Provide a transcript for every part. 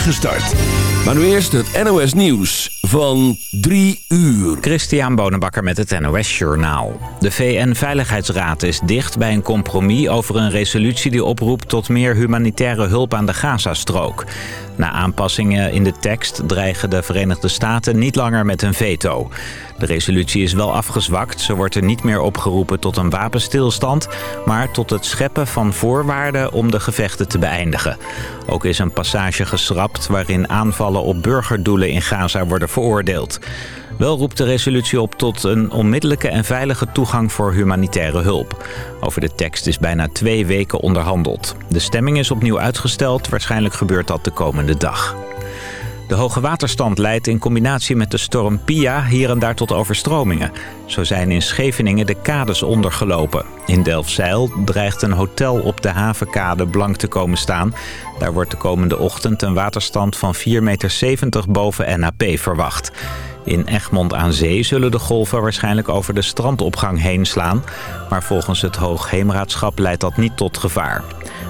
start. Maar nu eerst het NOS Nieuws van 3 uur. Christian Bonenbakker met het NOS Journaal. De VN-veiligheidsraad is dicht bij een compromis over een resolutie die oproept tot meer humanitaire hulp aan de Gazastrook. Na aanpassingen in de tekst dreigen de Verenigde Staten niet langer met een veto. De resolutie is wel afgezwakt. Zo wordt er niet meer opgeroepen tot een wapenstilstand... maar tot het scheppen van voorwaarden om de gevechten te beëindigen. Ook is een passage geschrapt waarin aanvallen op burgerdoelen in Gaza worden veroordeeld. Wel roept de resolutie op tot een onmiddellijke en veilige toegang voor humanitaire hulp. Over de tekst is bijna twee weken onderhandeld. De stemming is opnieuw uitgesteld. Waarschijnlijk gebeurt dat de komende dag. De hoge waterstand leidt in combinatie met de storm Pia hier en daar tot overstromingen. Zo zijn in Scheveningen de kades ondergelopen. In Delfzijl dreigt een hotel op de havenkade blank te komen staan. Daar wordt de komende ochtend een waterstand van 4,70 meter boven NAP verwacht. In Egmond aan Zee zullen de golven waarschijnlijk over de strandopgang heen slaan. Maar volgens het Hoogheemraadschap leidt dat niet tot gevaar.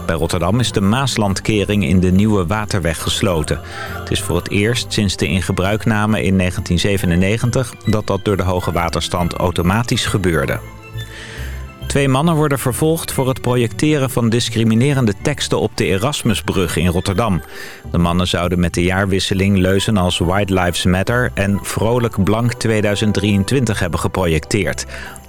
Bij Rotterdam is de Maaslandkering in de Nieuwe Waterweg gesloten. Het is voor het eerst sinds de ingebruikname in 1997 dat dat door de hoge waterstand automatisch gebeurde. Twee mannen worden vervolgd voor het projecteren van discriminerende teksten op de Erasmusbrug in Rotterdam. De mannen zouden met de jaarwisseling leuzen als White Lives Matter en Vrolijk Blank 2023 hebben geprojecteerd.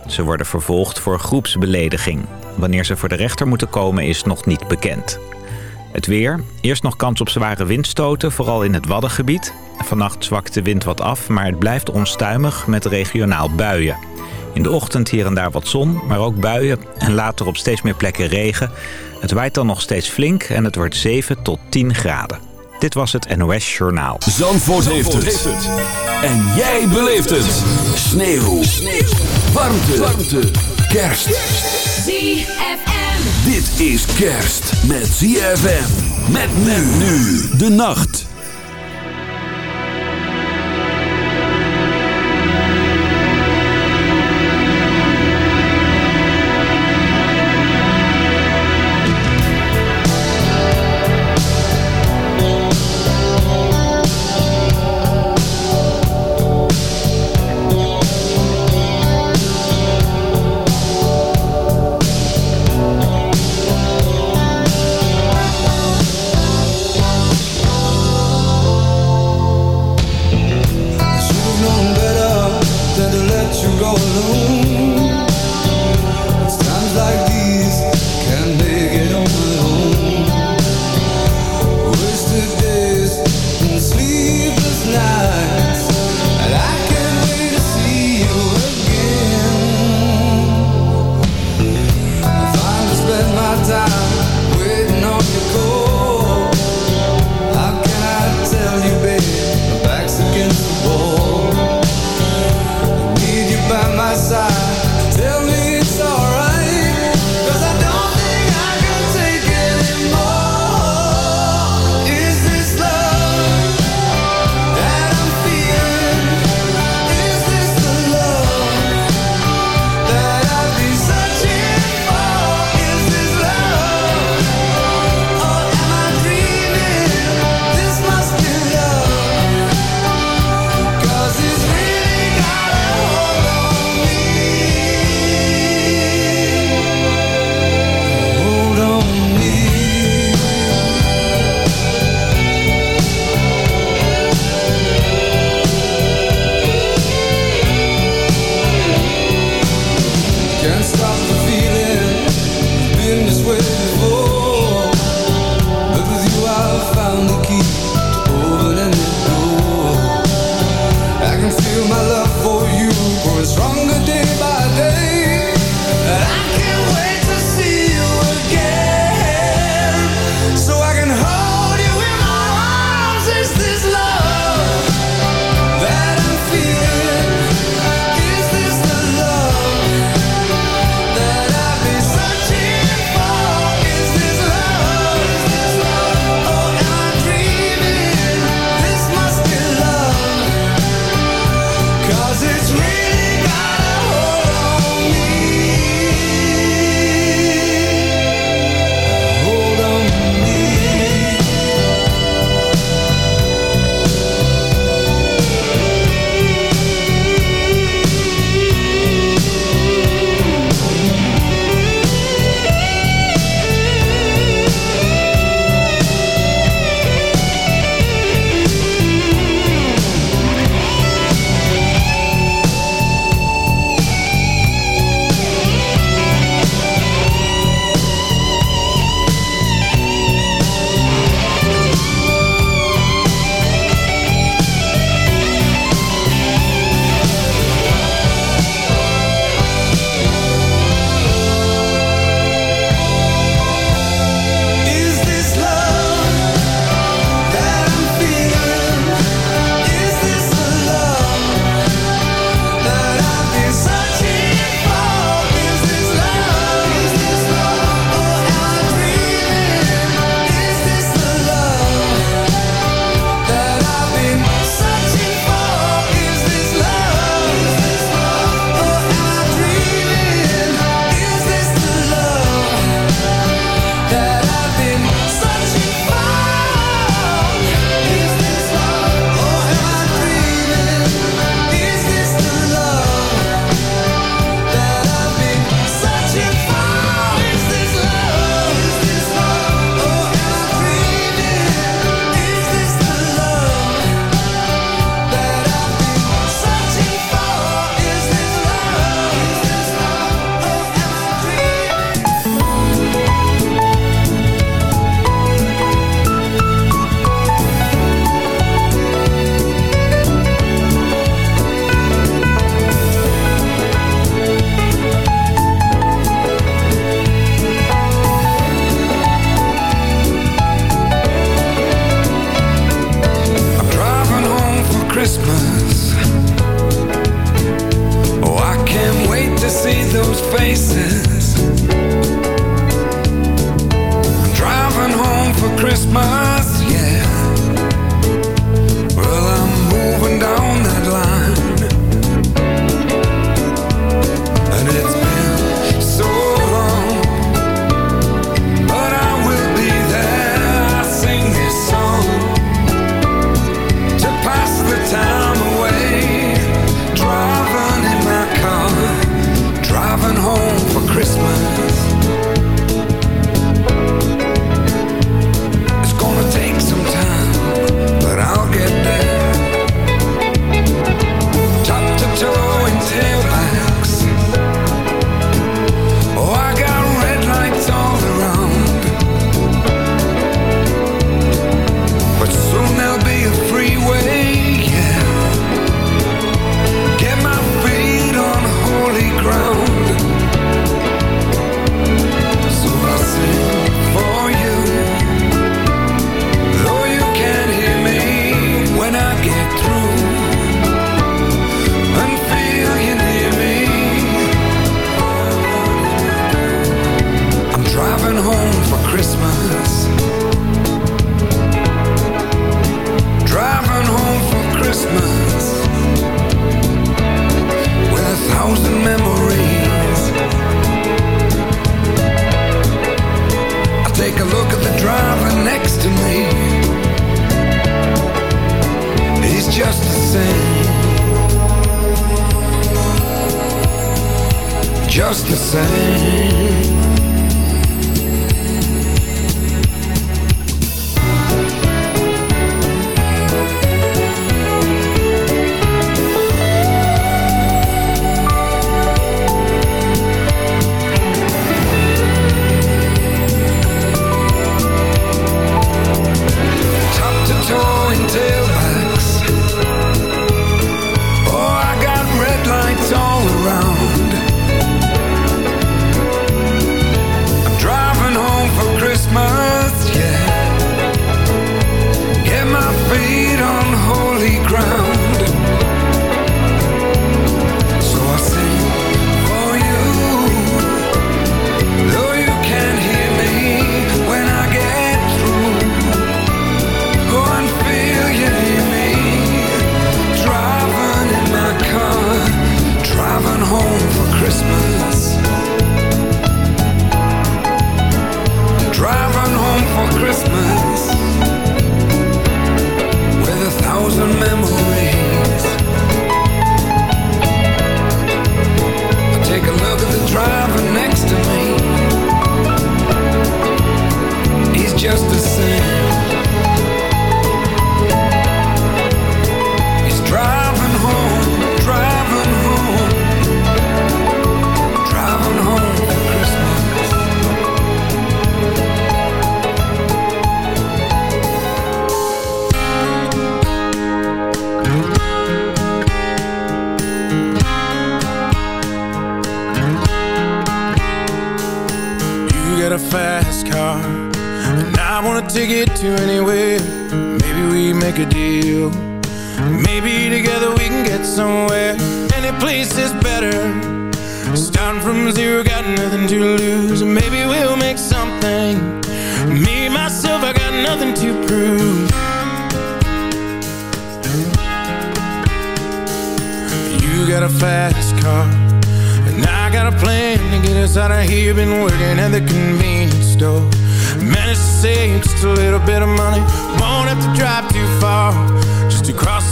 Ze worden vervolgd voor groepsbelediging. Wanneer ze voor de rechter moeten komen is nog niet bekend. Het weer. Eerst nog kans op zware windstoten, vooral in het Waddengebied. Vannacht zwakt de wind wat af, maar het blijft onstuimig met regionaal buien. In de ochtend hier en daar wat zon, maar ook buien en later op steeds meer plekken regen. Het waait dan nog steeds flink en het wordt 7 tot 10 graden. Dit was het NOS Journaal. Zandvoort, heeft, het. En jij beleeft het. Sneeuw. Sneeuw. Warmte. Warmte. Kerst. ZFM. Dit is kerst met ZFM. Met men nu de nacht.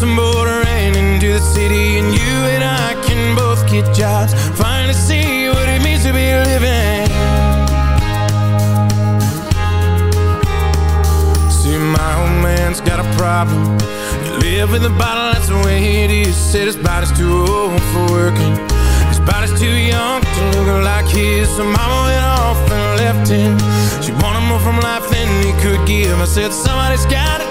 some bouldering into the city And you and I can both get jobs. Finally see what it means to be living. See, my old man's got a problem. He live in the bottle, that's the way it is. Said his body's too old for working. His body's too young to look like his. So mama went off and left him. She wanted more from life than he could give. I said, somebody's got it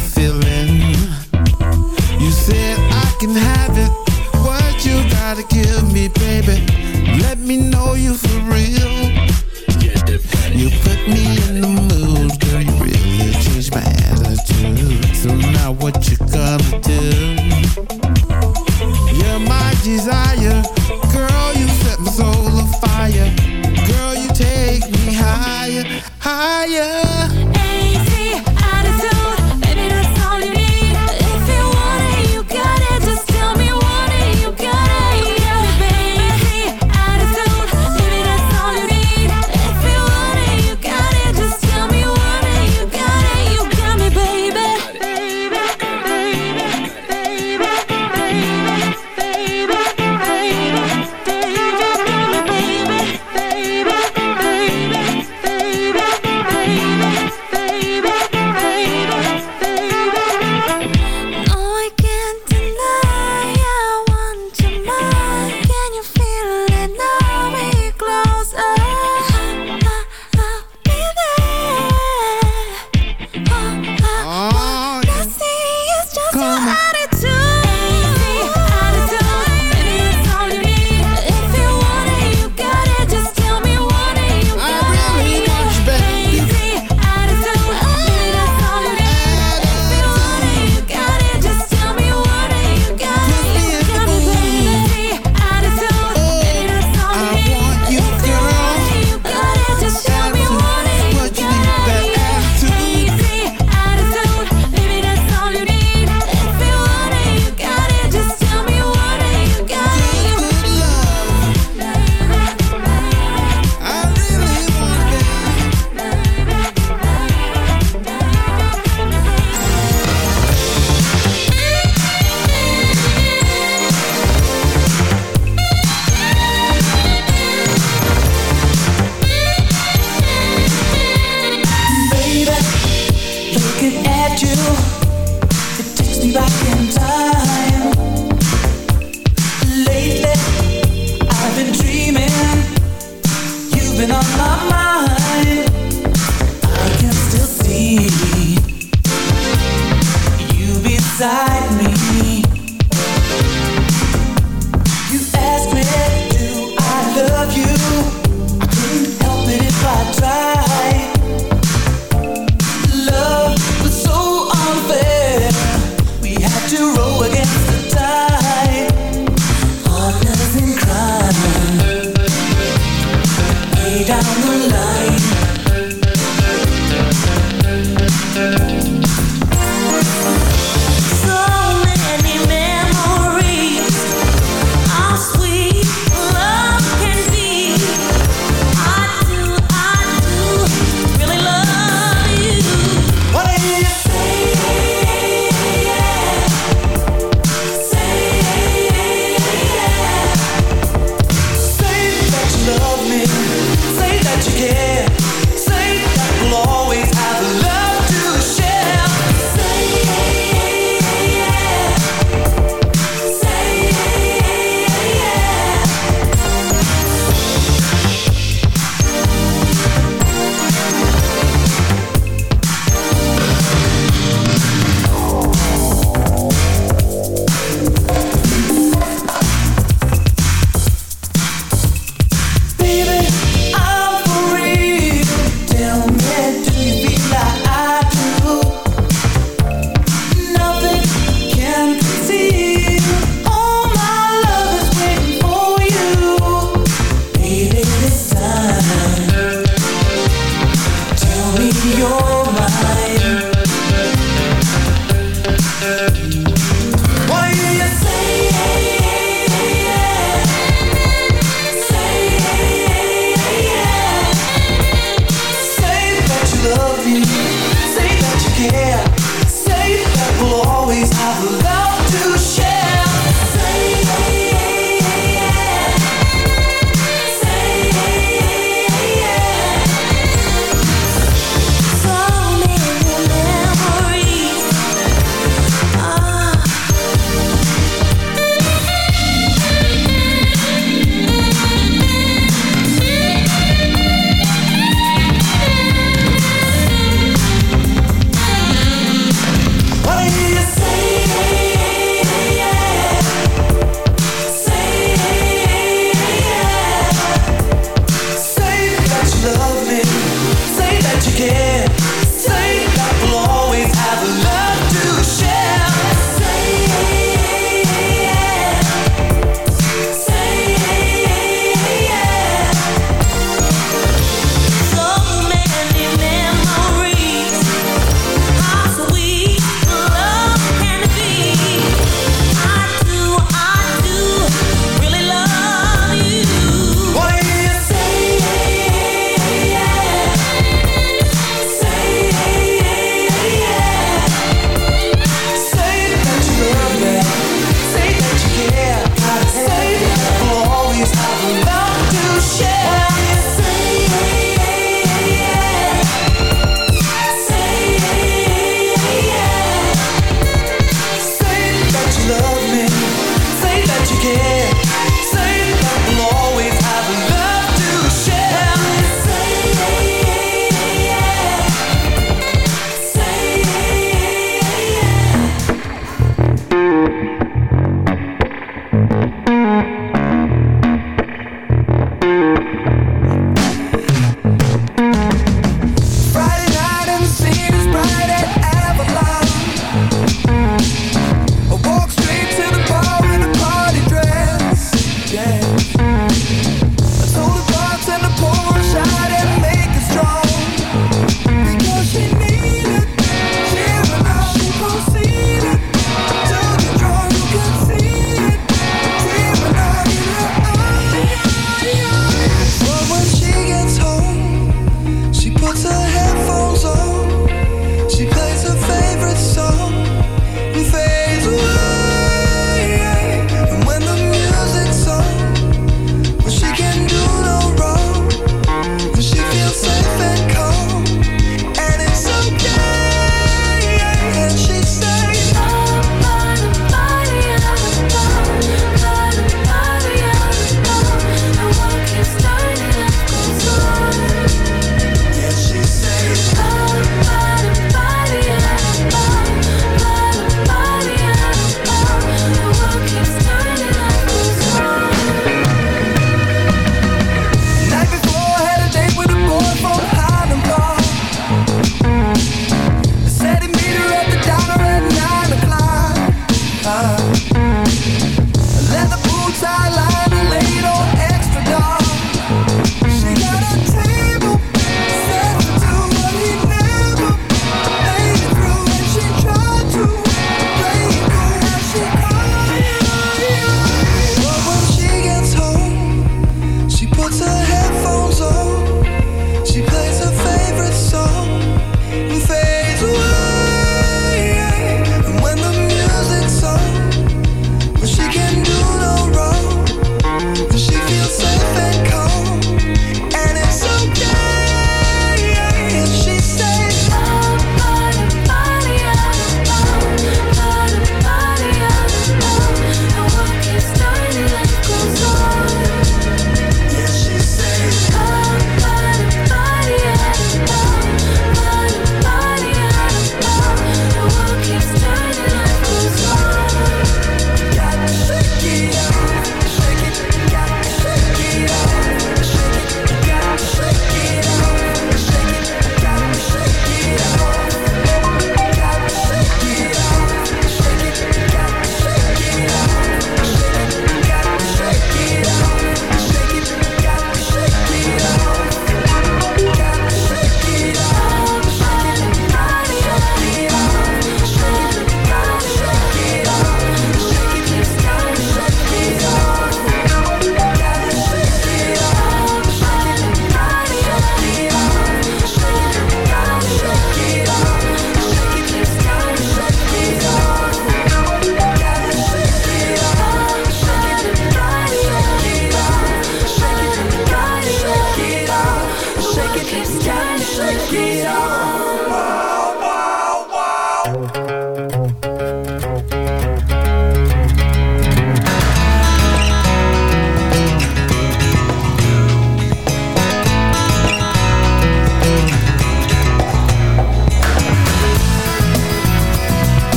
feeling.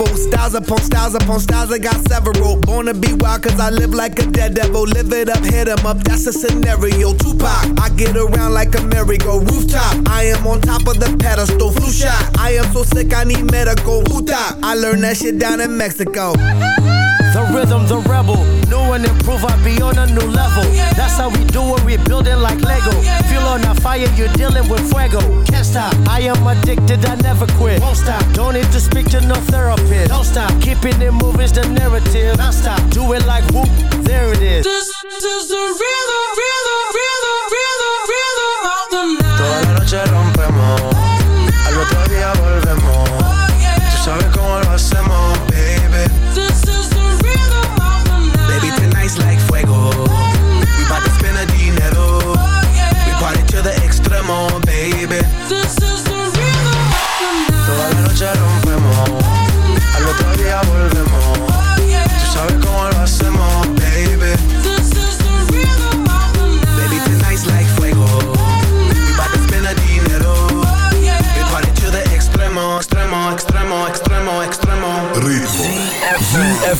incredible. Styles upon styles upon styles, I got several. Born to be wild, cause I live like a dead devil. Live it up, hit em up, that's a scenario. Tupac, I get around like a merry-go rooftop. I am on top of the pedestal, flu shot. I am so sick, I need medical. Who I learned that shit down in Mexico. The rhythm, the rebel. New and improved, I be on a new level. That's how we do it, we build it like Lego. Feel on a fire, you're dealing with fuego. Can't stop, I am addicted, I never quit. Won't stop, don't need to speak to no therapist disappear. Don't stop, keeping it moving's the narrative. Don't stop, do it like whoop, there it is. This, this is the rhythm, rhythm, rhythm.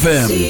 ZFM.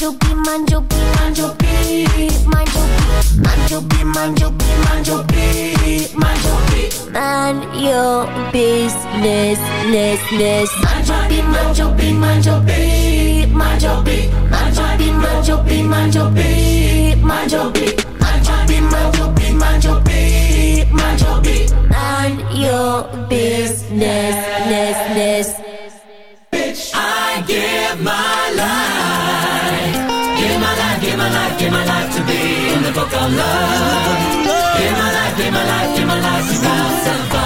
manjo B, manjo B. Manjo B, manjo B, manjo B, manjo B. Mind your business, ness, ness. Manjo B, manjo B, manjo B, manjo B. give my life, to be in the book of love. Give my life, give my life, give my life to have